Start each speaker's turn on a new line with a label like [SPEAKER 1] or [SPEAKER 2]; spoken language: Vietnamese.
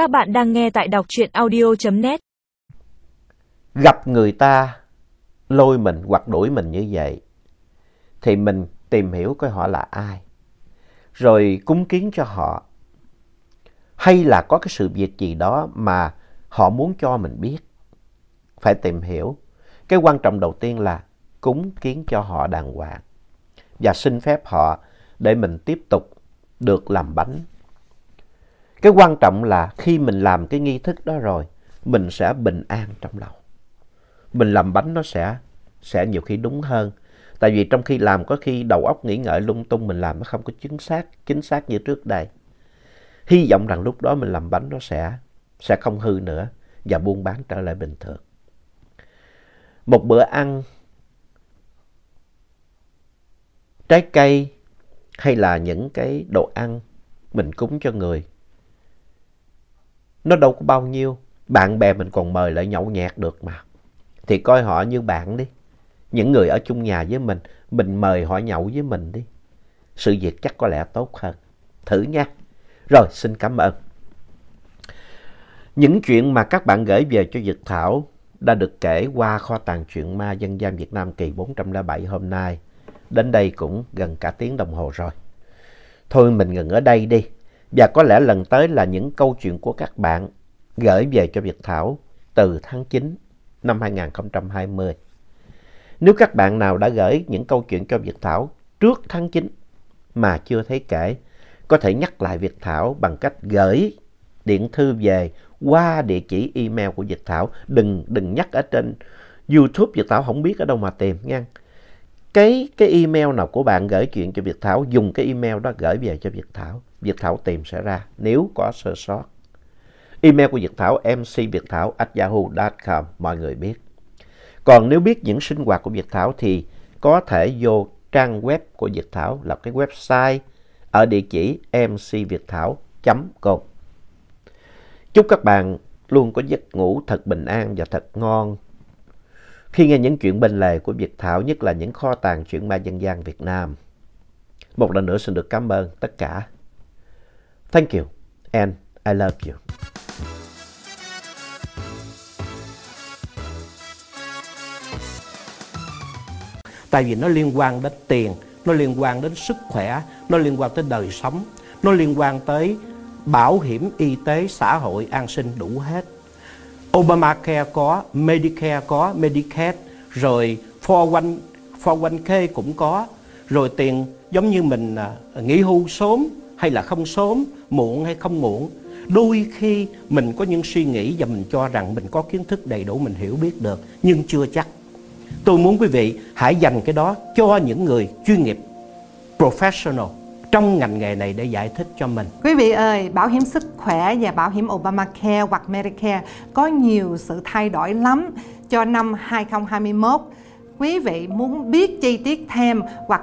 [SPEAKER 1] Các bạn đang nghe tại đọc truyện audio.net.
[SPEAKER 2] Gặp người ta, lôi mình hoặc đuổi mình như vậy, thì mình tìm hiểu coi họ là ai. Rồi cúng kiến cho họ. Hay là có cái sự việc gì đó mà họ muốn cho mình biết. Phải tìm hiểu. Cái quan trọng đầu tiên là cúng kiến cho họ đàng hoàng. Và xin phép họ để mình tiếp tục được làm bánh. Cái quan trọng là khi mình làm cái nghi thức đó rồi, mình sẽ bình an trong lòng. Mình làm bánh nó sẽ, sẽ nhiều khi đúng hơn. Tại vì trong khi làm có khi đầu óc nghĩ ngợi lung tung mình làm nó không có chính xác, chính xác như trước đây. Hy vọng rằng lúc đó mình làm bánh nó sẽ, sẽ không hư nữa và buôn bán trở lại bình thường. Một bữa ăn trái cây hay là những cái đồ ăn mình cúng cho người. Nó đâu có bao nhiêu, bạn bè mình còn mời lại nhậu nhẹt được mà. Thì coi họ như bạn đi. Những người ở chung nhà với mình, mình mời họ nhậu với mình đi. Sự việc chắc có lẽ tốt hơn. Thử nha. Rồi, xin cảm ơn. Những chuyện mà các bạn gửi về cho Dực Thảo đã được kể qua kho tàng truyện ma dân gian Việt Nam kỳ 407 hôm nay. Đến đây cũng gần cả tiếng đồng hồ rồi. Thôi mình ngừng ở đây đi. Và có lẽ lần tới là những câu chuyện của các bạn gửi về cho Việt Thảo từ tháng 9 năm 2020. Nếu các bạn nào đã gửi những câu chuyện cho Việt Thảo trước tháng 9 mà chưa thấy kể, có thể nhắc lại Việt Thảo bằng cách gửi điện thư về qua địa chỉ email của Việt Thảo. Đừng, đừng nhắc ở trên YouTube Việt Thảo không biết ở đâu mà tìm nha. Cái, cái email nào của bạn gửi chuyện cho Việt Thảo, dùng cái email đó gửi về cho Việt Thảo. Việt Thảo tìm sẽ ra nếu có sơ sót. Email của Việt Thảo mcviệtthảo.yahoo.com mọi người biết. Còn nếu biết những sinh hoạt của Việt Thảo thì có thể vô trang web của Việt Thảo là cái website ở địa chỉ mcviệtthảo.com. Chúc các bạn luôn có giấc ngủ thật bình an và thật ngon. Khi nghe những chuyện bên lề của Việt Thảo, nhất là những kho tàng chuyện ma dân gian Việt Nam. Một lần nữa xin được cảm ơn tất cả. Thank you and I love you.
[SPEAKER 3] Tại vì nó liên quan đến tiền, nó liên quan đến sức khỏe, nó liên quan tới đời sống, nó liên quan tới bảo hiểm y tế, xã hội, an sinh đủ hết. Obamacare có, Medicare có, Medicaid, rồi 401, 401k cũng có, rồi tiền giống như mình à, nghỉ hưu sớm hay là không sớm, muộn hay không muộn. Đôi khi mình có những suy nghĩ và mình cho rằng mình có kiến thức đầy đủ mình hiểu biết được, nhưng chưa chắc. Tôi muốn quý vị hãy dành cái đó cho những người chuyên nghiệp, professional trong ngành nghề này để giải thích cho mình.
[SPEAKER 4] Quý vị ơi, bảo hiểm sức khỏe và bảo hiểm Obamacare hoặc Medicare có nhiều sự thay đổi lắm cho năm 2021. Quý vị muốn biết chi tiết thêm hoặc